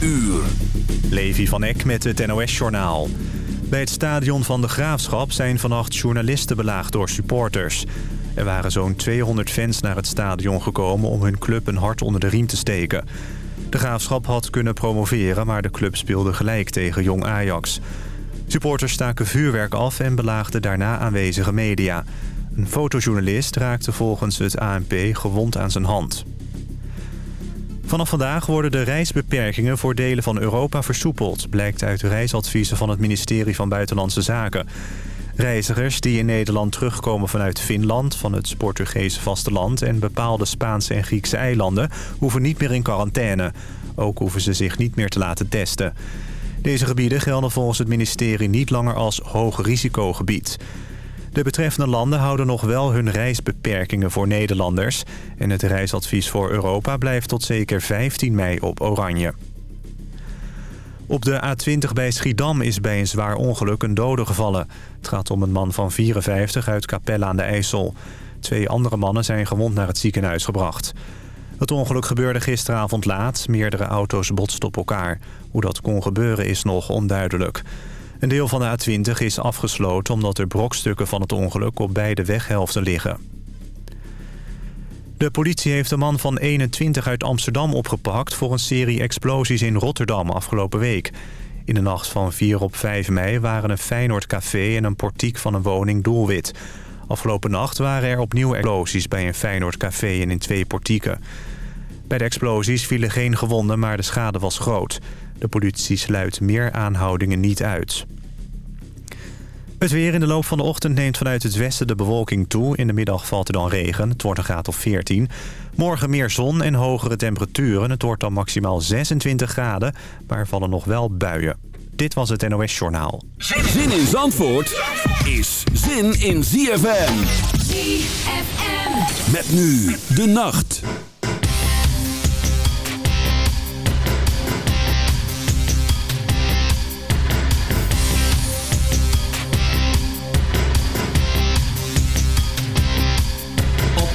uur. Levi van Eck met het NOS-journaal. Bij het stadion van de Graafschap zijn vannacht journalisten belaagd door supporters. Er waren zo'n 200 fans naar het stadion gekomen om hun club een hart onder de riem te steken. De Graafschap had kunnen promoveren, maar de club speelde gelijk tegen Jong Ajax. Supporters staken vuurwerk af en belaagden daarna aanwezige media. Een fotojournalist raakte volgens het ANP gewond aan zijn hand. Vanaf vandaag worden de reisbeperkingen voor delen van Europa versoepeld... blijkt uit reisadviezen van het ministerie van Buitenlandse Zaken. Reizigers die in Nederland terugkomen vanuit Finland... van het Portugese vasteland en bepaalde Spaanse en Griekse eilanden... hoeven niet meer in quarantaine. Ook hoeven ze zich niet meer te laten testen. Deze gebieden gelden volgens het ministerie niet langer als hoog risicogebied... De betreffende landen houden nog wel hun reisbeperkingen voor Nederlanders. En het reisadvies voor Europa blijft tot zeker 15 mei op oranje. Op de A20 bij Schiedam is bij een zwaar ongeluk een dode gevallen. Het gaat om een man van 54 uit Capelle aan de IJssel. Twee andere mannen zijn gewond naar het ziekenhuis gebracht. Het ongeluk gebeurde gisteravond laat. Meerdere auto's botsten op elkaar. Hoe dat kon gebeuren is nog onduidelijk. Een deel van de A20 is afgesloten omdat er brokstukken van het ongeluk op beide weghelften liggen. De politie heeft een man van 21 uit Amsterdam opgepakt... voor een serie explosies in Rotterdam afgelopen week. In de nacht van 4 op 5 mei waren een Feyenoord café en een portiek van een woning doelwit. Afgelopen nacht waren er opnieuw explosies bij een Feyenoord café en in twee portieken. Bij de explosies vielen geen gewonden, maar de schade was groot. De politie sluit meer aanhoudingen niet uit. Het weer in de loop van de ochtend neemt vanuit het westen de bewolking toe. In de middag valt er dan regen. Het wordt een graad of 14. Morgen meer zon en hogere temperaturen. Het wordt dan maximaal 26 graden, maar er vallen nog wel buien. Dit was het NOS Journaal. Zin in Zandvoort is zin in ZFM. ZFM. Met nu de nacht.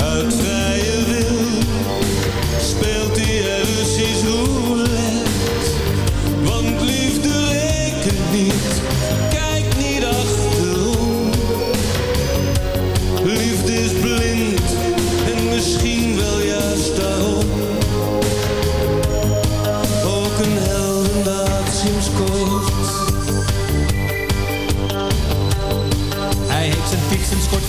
Uit vrije wil speelt hij er Russisch roulette.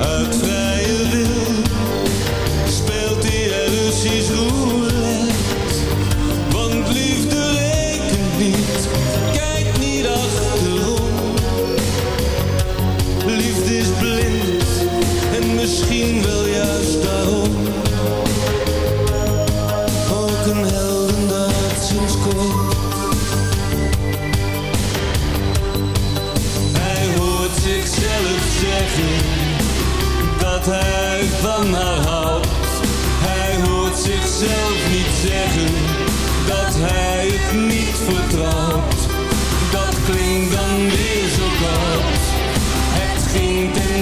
Uit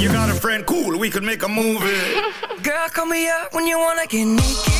You got a friend, cool, we could make a movie. Girl, call me up when you wanna get naked.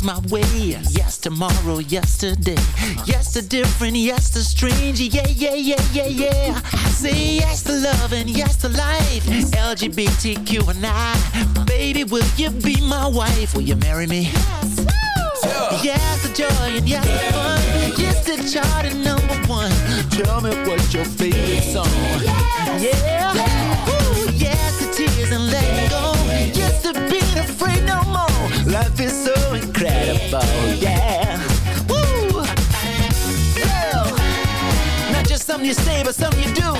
comes my way. Yes, tomorrow, yesterday. Yes to different, yes to strange. Yeah, yeah, yeah, yeah, yeah. I say yes to love and yes to life. LGBTQ and I. Baby, will you be my wife? Will you marry me? Yes. Yes to joy and yes to fun. Yes to chart and number one. Tell me what's your favorite song. Yeah. yeah. Ooh, yes to tears and letting go. Yes to being afraid no more. Life is so yeah. Woo! Well, not just something you say, but something you do.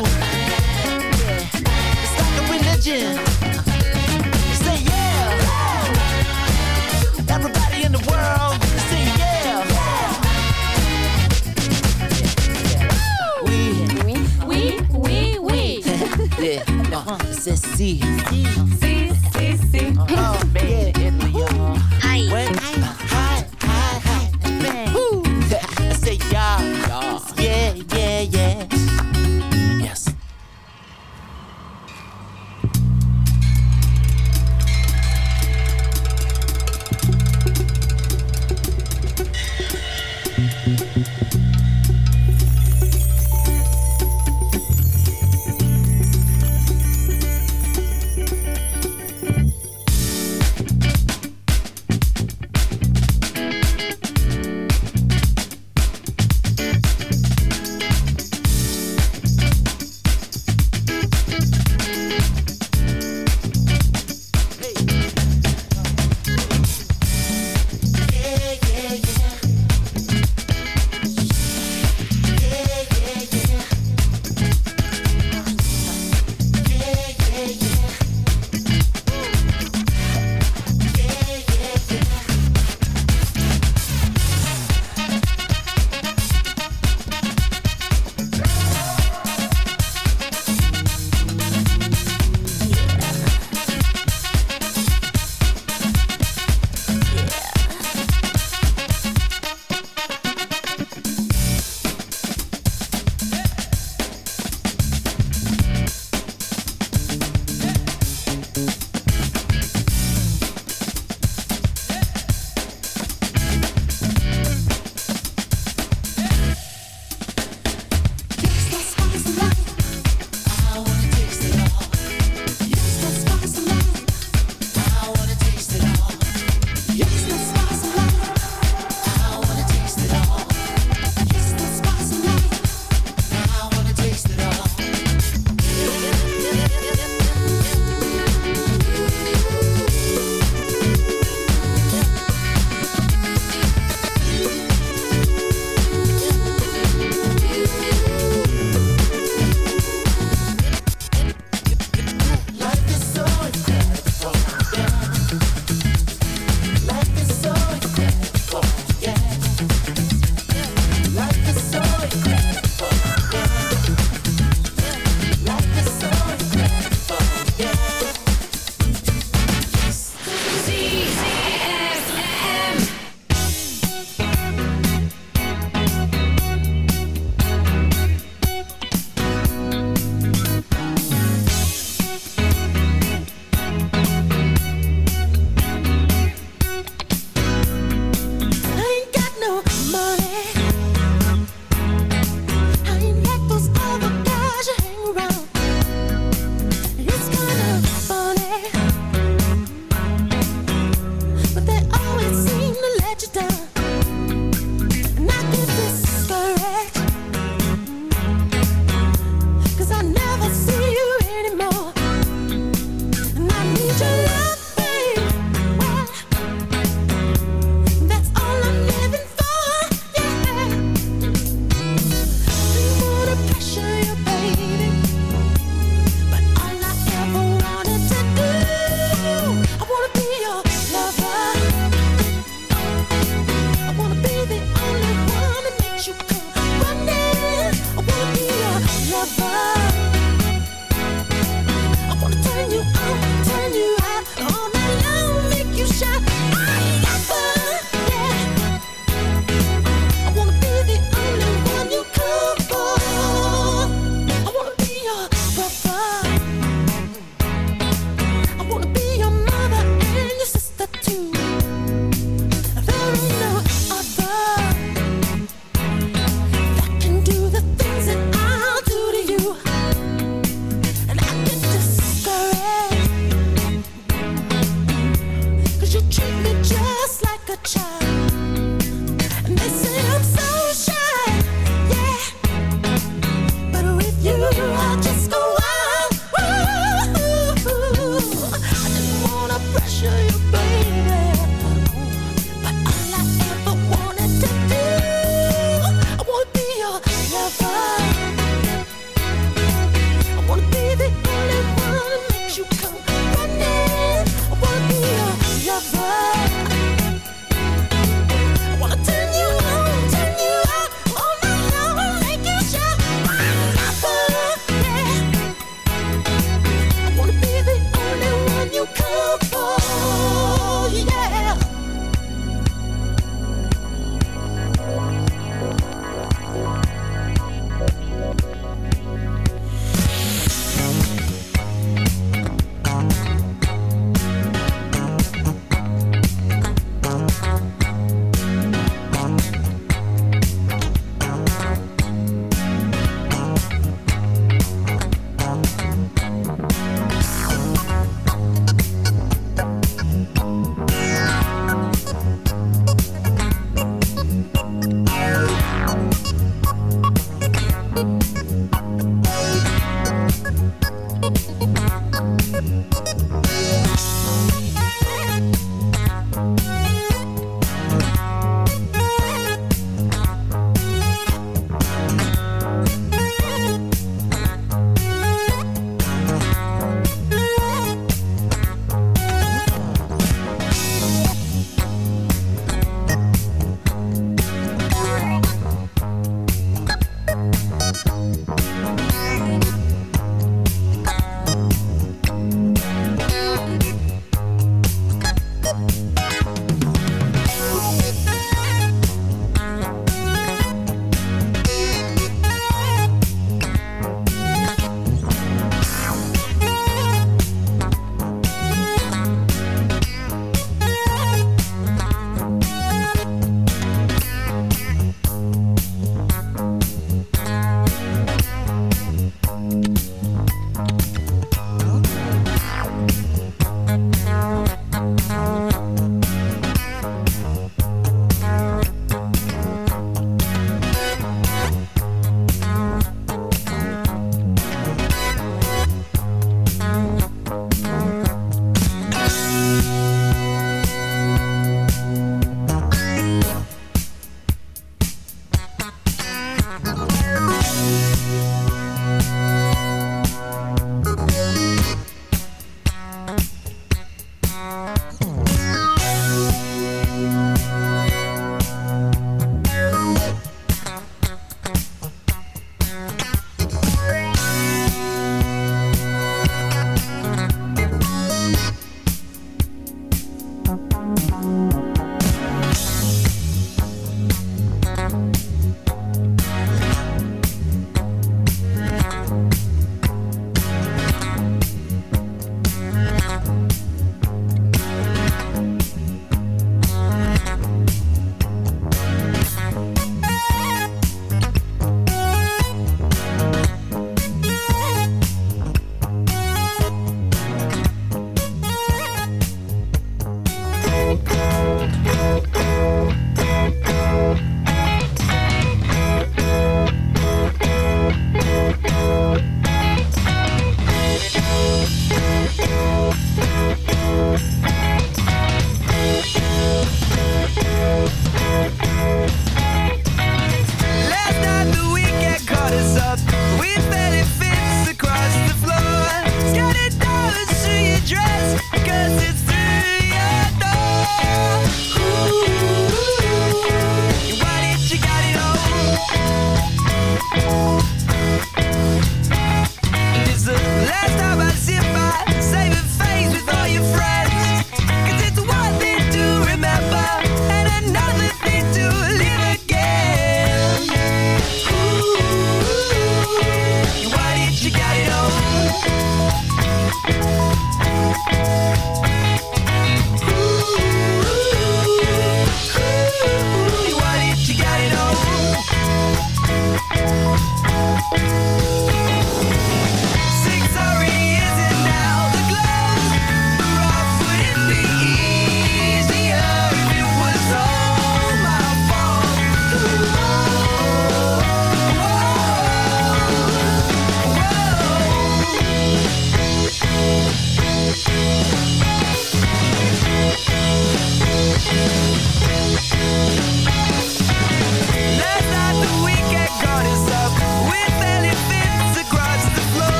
It's like a religion. Say yeah. Everybody in the world, say yeah. Oui, oui, oui, oui. yeah, c'est si. Si, si,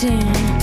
dancing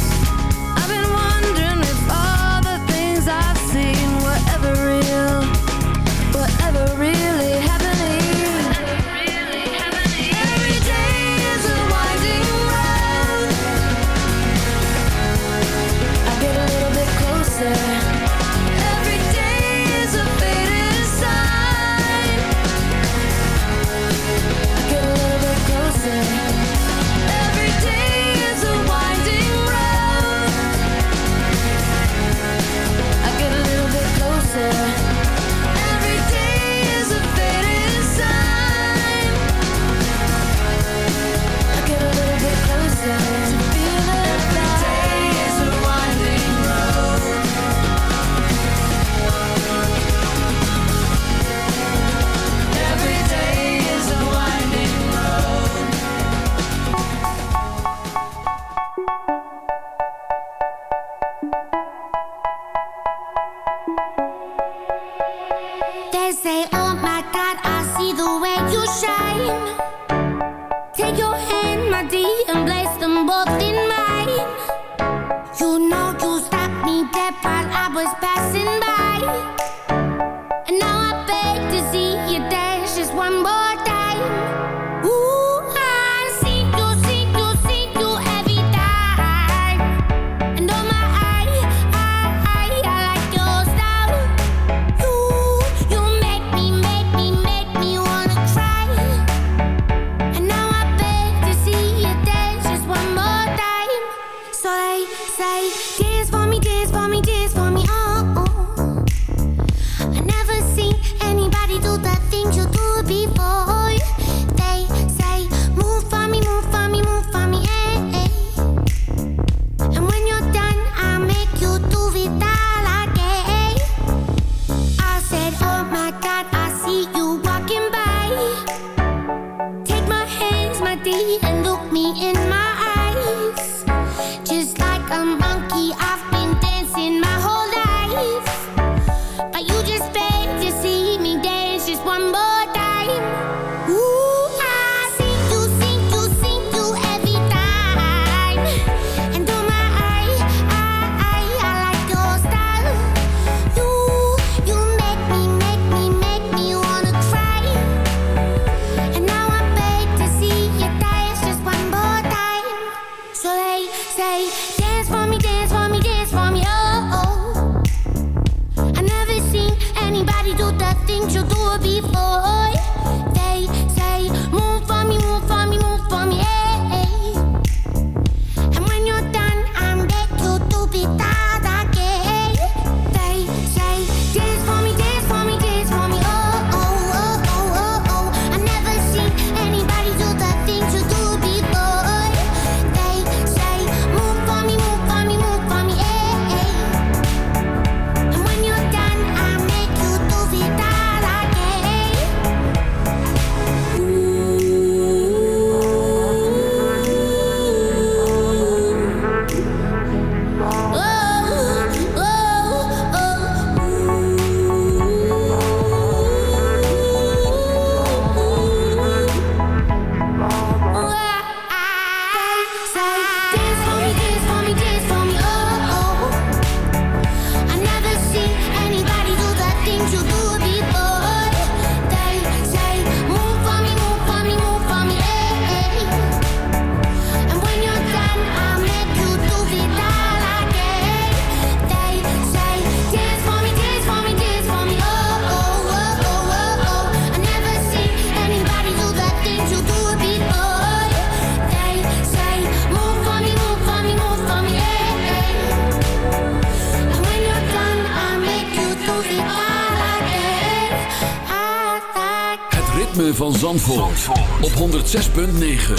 op 106.9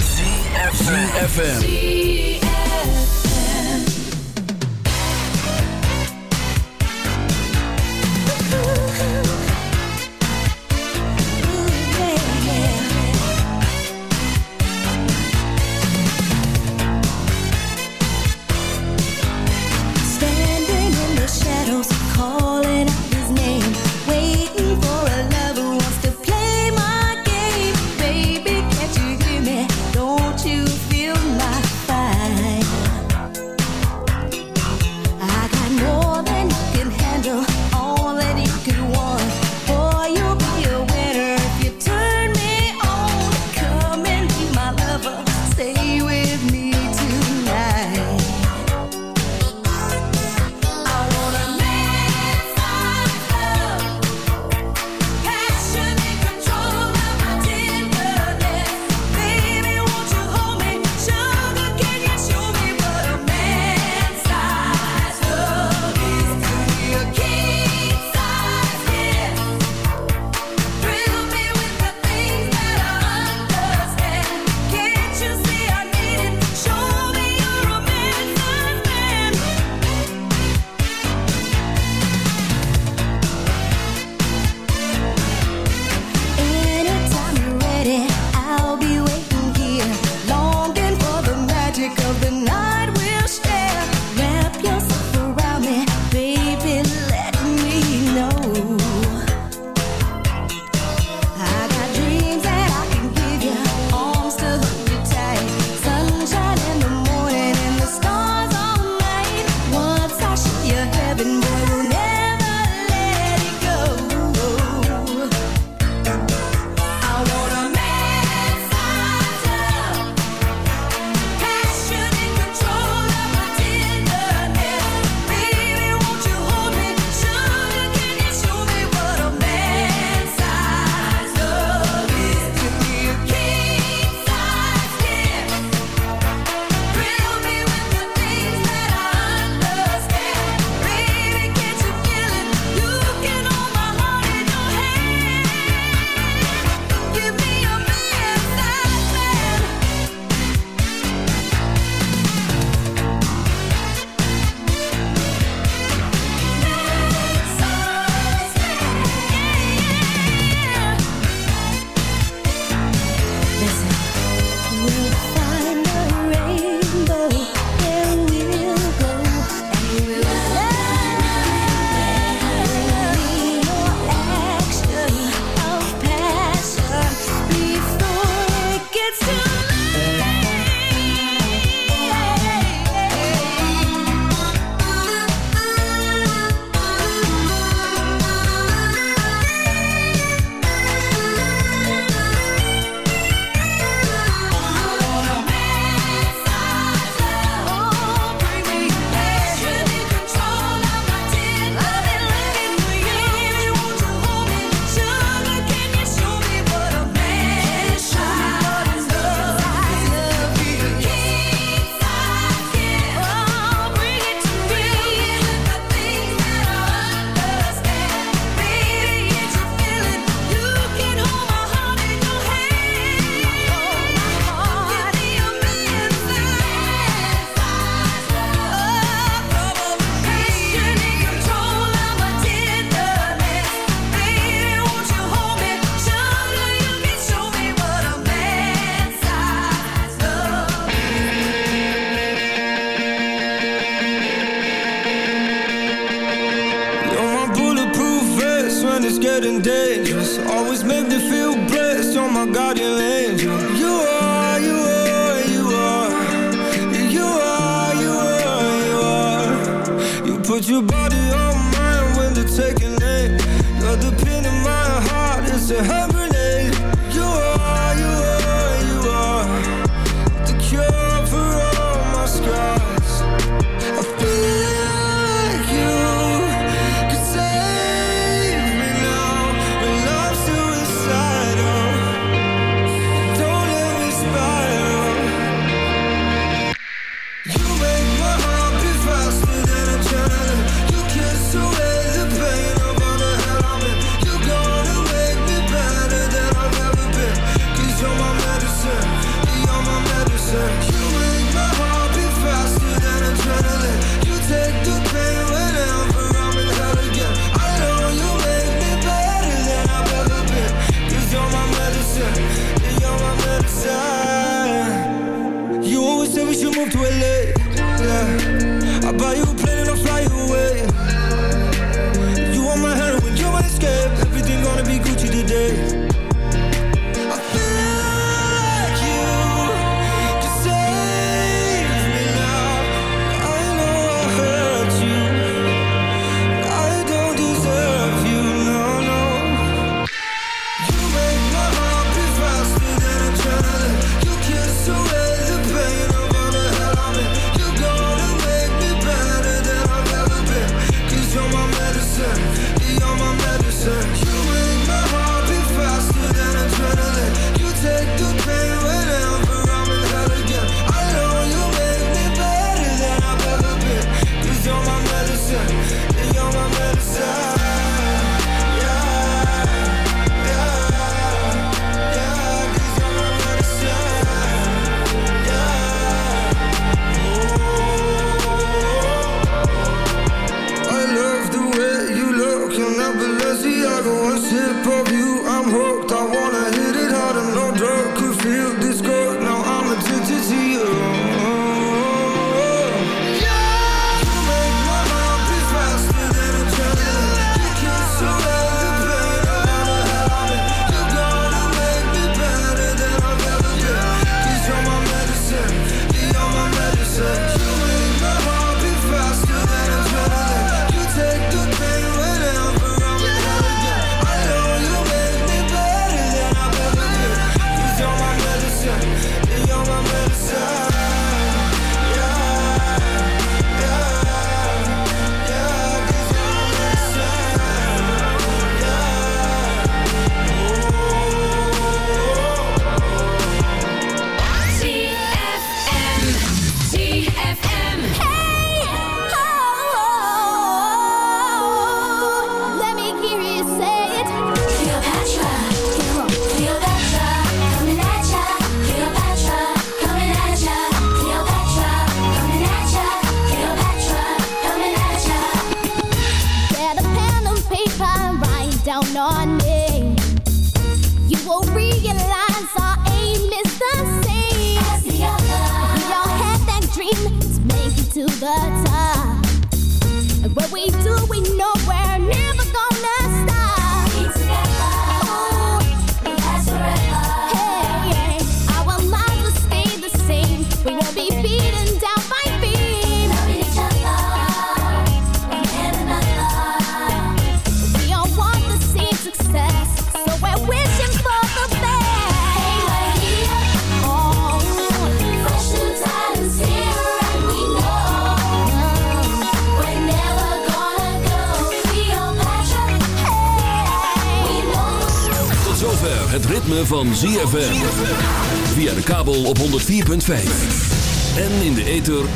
CFFM